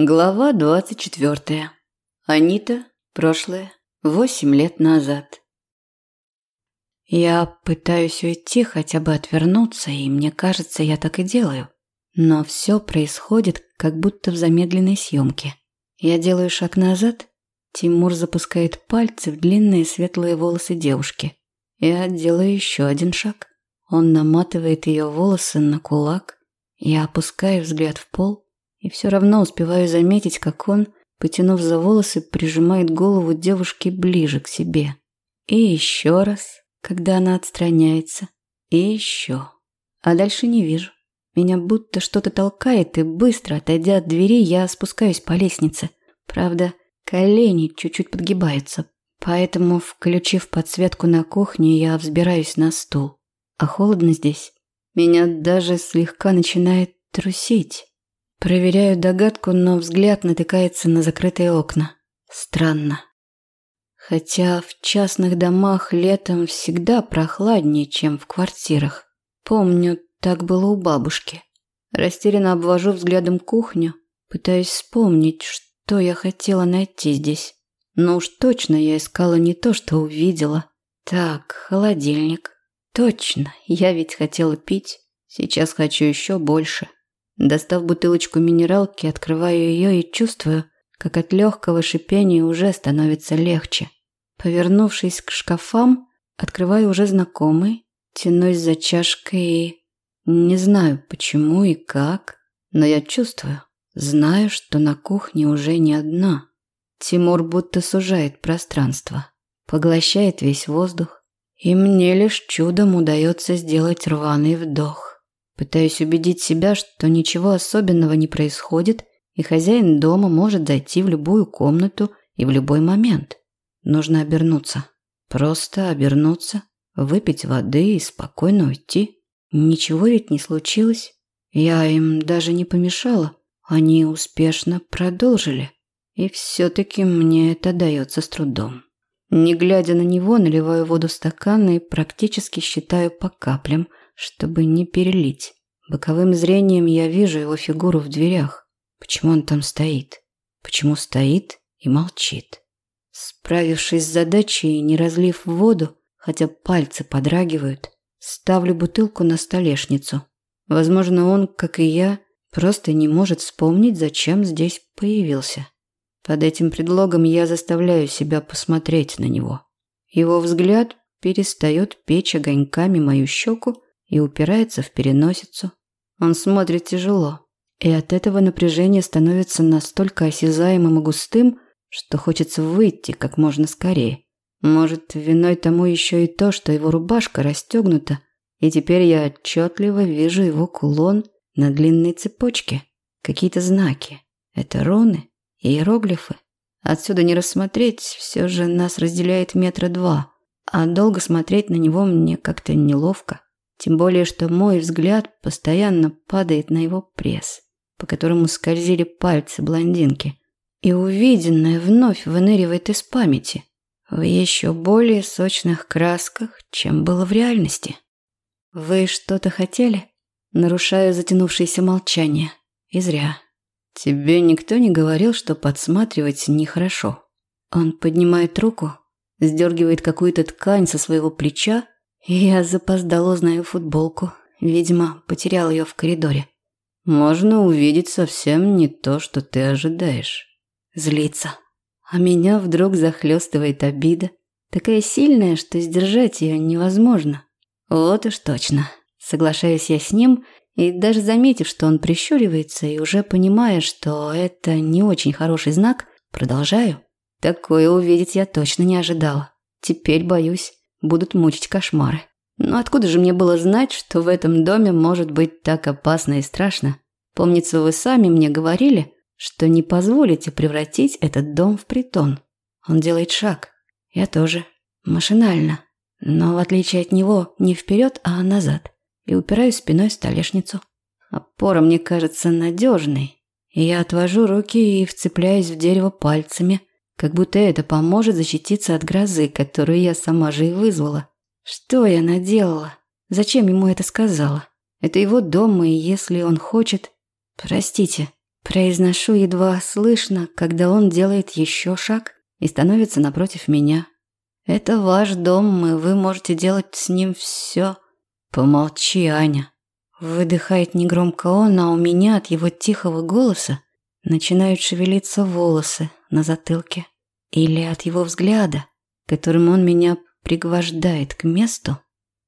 Глава двадцать четвертая. Анита. Прошлое. Восемь лет назад. Я пытаюсь уйти, хотя бы отвернуться, и мне кажется, я так и делаю. Но все происходит, как будто в замедленной съемке. Я делаю шаг назад, Тимур запускает пальцы в длинные светлые волосы девушки. Я делаю еще один шаг. Он наматывает ее волосы на кулак. Я опускаю взгляд в пол и все равно успеваю заметить, как он, потянув за волосы, прижимает голову девушки ближе к себе. И еще раз, когда она отстраняется. И еще. А дальше не вижу. Меня будто что-то толкает, и быстро, отойдя от двери, я спускаюсь по лестнице. Правда, колени чуть-чуть подгибаются, поэтому, включив подсветку на кухне, я взбираюсь на стул. А холодно здесь. Меня даже слегка начинает трусить. Проверяю догадку, но взгляд натыкается на закрытые окна. Странно. Хотя в частных домах летом всегда прохладнее, чем в квартирах. Помню, так было у бабушки. Растерянно обвожу взглядом кухню, пытаясь вспомнить, что я хотела найти здесь. Но уж точно я искала не то, что увидела. Так, холодильник. Точно, я ведь хотела пить. Сейчас хочу еще больше. Достав бутылочку минералки, открываю ее и чувствую, как от легкого шипения уже становится легче. Повернувшись к шкафам, открываю уже знакомый, тянусь за чашкой и... Не знаю, почему и как, но я чувствую, знаю, что на кухне уже не одна. Тимур будто сужает пространство, поглощает весь воздух, и мне лишь чудом удается сделать рваный вдох. Пытаюсь убедить себя, что ничего особенного не происходит, и хозяин дома может зайти в любую комнату и в любой момент. Нужно обернуться. Просто обернуться, выпить воды и спокойно уйти. Ничего ведь не случилось. Я им даже не помешала. Они успешно продолжили. И все-таки мне это дается с трудом. Не глядя на него, наливаю воду в стакан и практически считаю по каплям, чтобы не перелить. Боковым зрением я вижу его фигуру в дверях. Почему он там стоит? Почему стоит и молчит? Справившись с задачей и не разлив воду, хотя пальцы подрагивают, ставлю бутылку на столешницу. Возможно, он, как и я, просто не может вспомнить, зачем здесь появился. Под этим предлогом я заставляю себя посмотреть на него. Его взгляд перестает печь огоньками мою щеку и упирается в переносицу. Он смотрит тяжело, и от этого напряжение становится настолько осязаемым и густым, что хочется выйти как можно скорее. Может, виной тому еще и то, что его рубашка расстегнута, и теперь я отчетливо вижу его кулон на длинной цепочке. Какие-то знаки. Это руны, иероглифы. Отсюда не рассмотреть, все же нас разделяет метра два, а долго смотреть на него мне как-то неловко. Тем более, что мой взгляд постоянно падает на его пресс, по которому скользили пальцы блондинки. И увиденное вновь выныривает из памяти в еще более сочных красках, чем было в реальности. «Вы что-то хотели?» Нарушаю затянувшееся молчание. И зря. «Тебе никто не говорил, что подсматривать нехорошо?» Он поднимает руку, сдергивает какую-то ткань со своего плеча я запоздало знаю футболку. Видимо, потерял ее в коридоре. Можно увидеть совсем не то, что ты ожидаешь. Злится. А меня вдруг захлестывает обида. Такая сильная, что сдержать ее невозможно. Вот уж точно. Соглашаюсь я с ним, и даже заметив, что он прищуривается, и уже понимая, что это не очень хороший знак, продолжаю. Такое увидеть я точно не ожидала. Теперь боюсь будут мучить кошмары. Но откуда же мне было знать, что в этом доме может быть так опасно и страшно? Помнится, вы сами мне говорили, что не позволите превратить этот дом в притон. Он делает шаг. Я тоже. Машинально. Но в отличие от него, не вперед, а назад. И упираюсь спиной в столешницу. Опора мне кажется надежной. И я отвожу руки и вцепляюсь в дерево пальцами, как будто это поможет защититься от грозы, которую я сама же и вызвала. Что я наделала? Зачем ему это сказала? Это его дом, и если он хочет... Простите, Произношу едва слышно, когда он делает еще шаг и становится напротив меня. Это ваш дом, и вы можете делать с ним все. Помолчи, Аня. Выдыхает негромко он, а у меня от его тихого голоса начинают шевелиться волосы на затылке. Или от его взгляда, которым он меня пригвождает к месту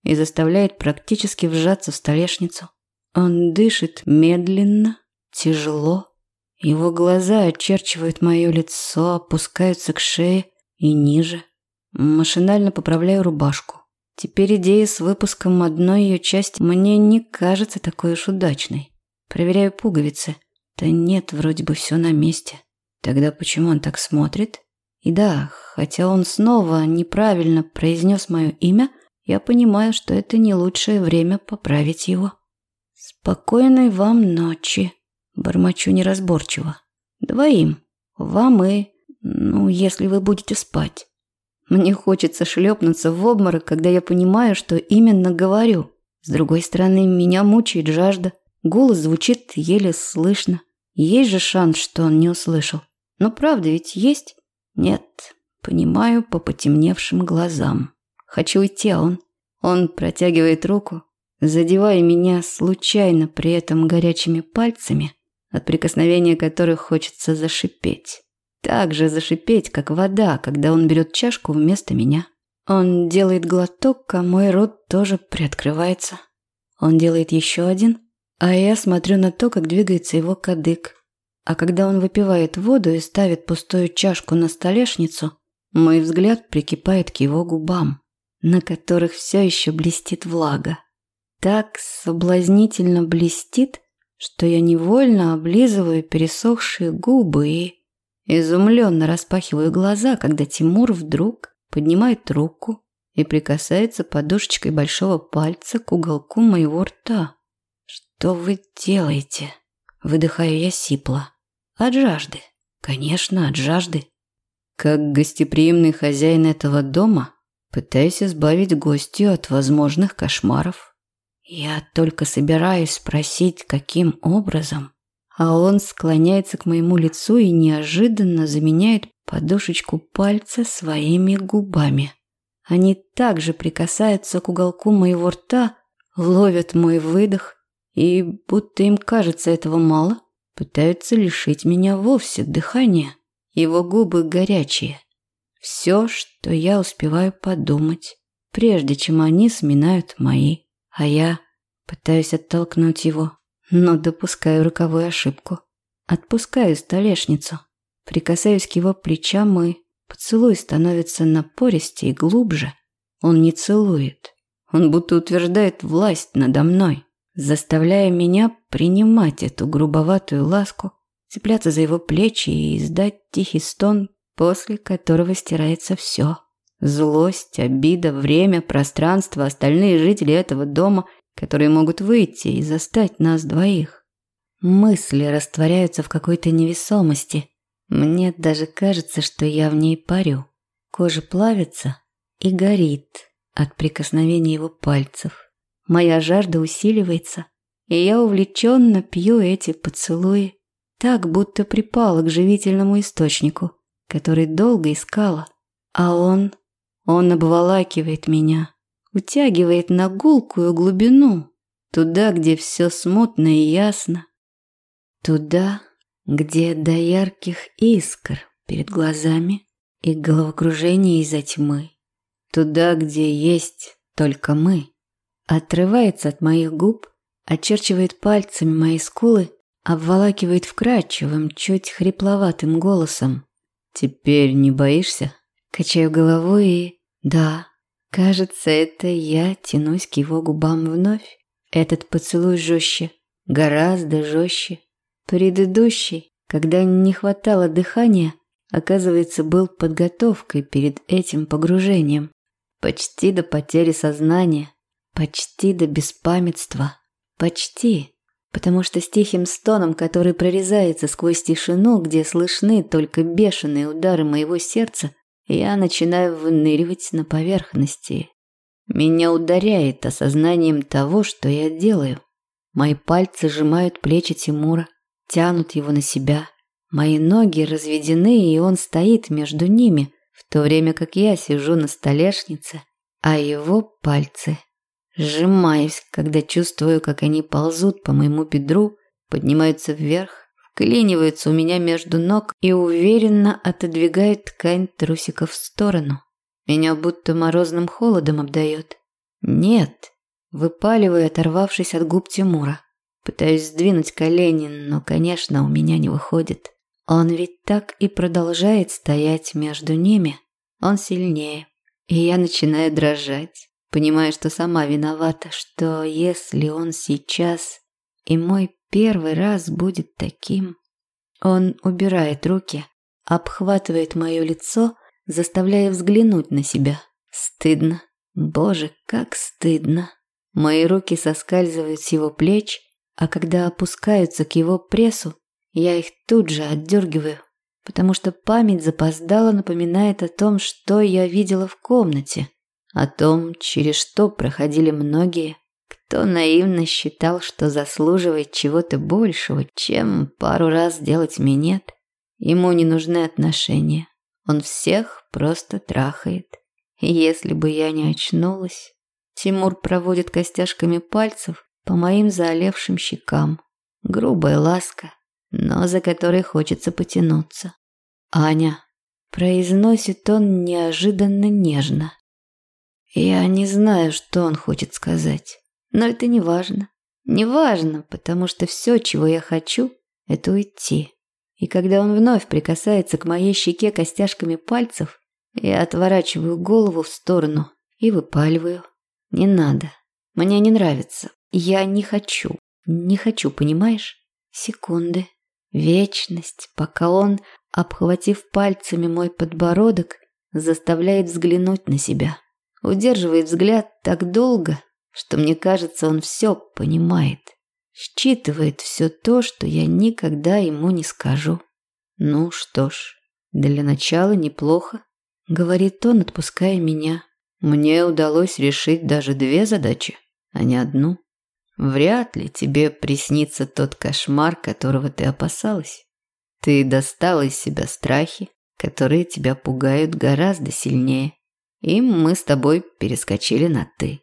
и заставляет практически вжаться в столешницу. Он дышит медленно, тяжело. Его глаза очерчивают мое лицо, опускаются к шее и ниже. Машинально поправляю рубашку. Теперь идея с выпуском одной ее части мне не кажется такой уж удачной. Проверяю пуговицы. Да нет, вроде бы все на месте. Тогда почему он так смотрит? И да, хотя он снова неправильно произнес мое имя, я понимаю, что это не лучшее время поправить его. «Спокойной вам ночи», – бормочу неразборчиво. «Двоим. Вам и... ну, если вы будете спать». Мне хочется шлепнуться в обморок, когда я понимаю, что именно говорю. С другой стороны, меня мучает жажда. Голос звучит еле слышно. Есть же шанс, что он не услышал. Но правда ведь есть? Нет, понимаю по потемневшим глазам. Хочу уйти, а он... Он протягивает руку, задевая меня случайно при этом горячими пальцами, от прикосновения которых хочется зашипеть. Так же зашипеть, как вода, когда он берет чашку вместо меня. Он делает глоток, а мой рот тоже приоткрывается. Он делает еще один, а я смотрю на то, как двигается его кадык. А когда он выпивает воду и ставит пустую чашку на столешницу, мой взгляд прикипает к его губам, на которых все еще блестит влага. Так соблазнительно блестит, что я невольно облизываю пересохшие губы и Изумленно распахиваю глаза, когда Тимур вдруг поднимает руку и прикасается подушечкой большого пальца к уголку моего рта. «Что вы делаете?» Выдыхаю я сипло. «От жажды. Конечно, от жажды. Как гостеприимный хозяин этого дома, пытаюсь избавить гостью от возможных кошмаров. Я только собираюсь спросить, каким образом, а он склоняется к моему лицу и неожиданно заменяет подушечку пальца своими губами. Они также прикасаются к уголку моего рта, ловят мой выдох и, будто им кажется этого мало, пытаются лишить меня вовсе дыхания. Его губы горячие. Все, что я успеваю подумать, прежде чем они сминают мои, а я пытаюсь оттолкнуть его, но допускаю роковую ошибку. Отпускаю столешницу, прикасаюсь к его плечам и поцелуй становится напористее и глубже. Он не целует. Он будто утверждает власть надо мной, заставляя меня принимать эту грубоватую ласку, цепляться за его плечи и издать тихий стон, после которого стирается все. Злость, обида, время, пространство, остальные жители этого дома – которые могут выйти и застать нас двоих. Мысли растворяются в какой-то невесомости. Мне даже кажется, что я в ней парю. Кожа плавится и горит от прикосновения его пальцев. Моя жажда усиливается, и я увлеченно пью эти поцелуи, так будто припала к живительному источнику, который долго искала. А он, он обволакивает меня, утягивает на гулкую глубину, туда, где все смутно и ясно, туда, где до ярких искр перед глазами и головокружение из-за тьмы, туда, где есть только мы, отрывается от моих губ, очерчивает пальцами мои скулы, обволакивает вкрадчивым, чуть хрипловатым голосом. «Теперь не боишься?» Качаю головой и... «Да, Кажется, это я тянусь к его губам вновь. Этот поцелуй жестче, гораздо жестче. Предыдущий, когда не хватало дыхания, оказывается, был подготовкой перед этим погружением. Почти до потери сознания, почти до беспамятства. Почти, потому что с тихим стоном, который прорезается сквозь тишину, где слышны только бешеные удары моего сердца, я начинаю выныривать на поверхности. Меня ударяет осознанием того, что я делаю. Мои пальцы сжимают плечи Тимура. тянут его на себя. Мои ноги разведены, и он стоит между ними, в то время как я сижу на столешнице, а его пальцы. Сжимаюсь, когда чувствую, как они ползут по моему бедру, поднимаются вверх, вклиниваются у меня между ног и уверенно отодвигают ткань трусиков в сторону. Меня будто морозным холодом обдает. Нет, выпаливаю, оторвавшись от губ Тимура. Пытаюсь сдвинуть колени, но, конечно, у меня не выходит. Он ведь так и продолжает стоять между ними. Он сильнее. И я начинаю дрожать, понимая, что сама виновата, что если он сейчас и мой первый раз будет таким... Он убирает руки, обхватывает мое лицо, заставляя взглянуть на себя. Стыдно. Боже, как стыдно. Мои руки соскальзывают с его плеч, а когда опускаются к его прессу, я их тут же отдергиваю, потому что память запоздала напоминает о том, что я видела в комнате, о том, через что проходили многие, кто наивно считал, что заслуживает чего-то большего, чем пару раз делать минет. Ему не нужны отношения. Он всех просто трахает. И если бы я не очнулась... Тимур проводит костяшками пальцев по моим заолевшим щекам. Грубая ласка, но за которой хочется потянуться. «Аня», – произносит он неожиданно нежно. Я не знаю, что он хочет сказать, но это не важно. Не важно, потому что все, чего я хочу, это уйти. И когда он вновь прикасается к моей щеке костяшками пальцев, я отворачиваю голову в сторону и выпаливаю. Не надо. Мне не нравится. Я не хочу. Не хочу, понимаешь? Секунды. Вечность, пока он, обхватив пальцами мой подбородок, заставляет взглянуть на себя. Удерживает взгляд так долго, что мне кажется, он все понимает. Считывает все то, что я никогда ему не скажу. Ну что ж, для начала неплохо, говорит он, отпуская меня. Мне удалось решить даже две задачи, а не одну. Вряд ли тебе приснится тот кошмар, которого ты опасалась. Ты достала из себя страхи, которые тебя пугают гораздо сильнее. И мы с тобой перескочили на «ты».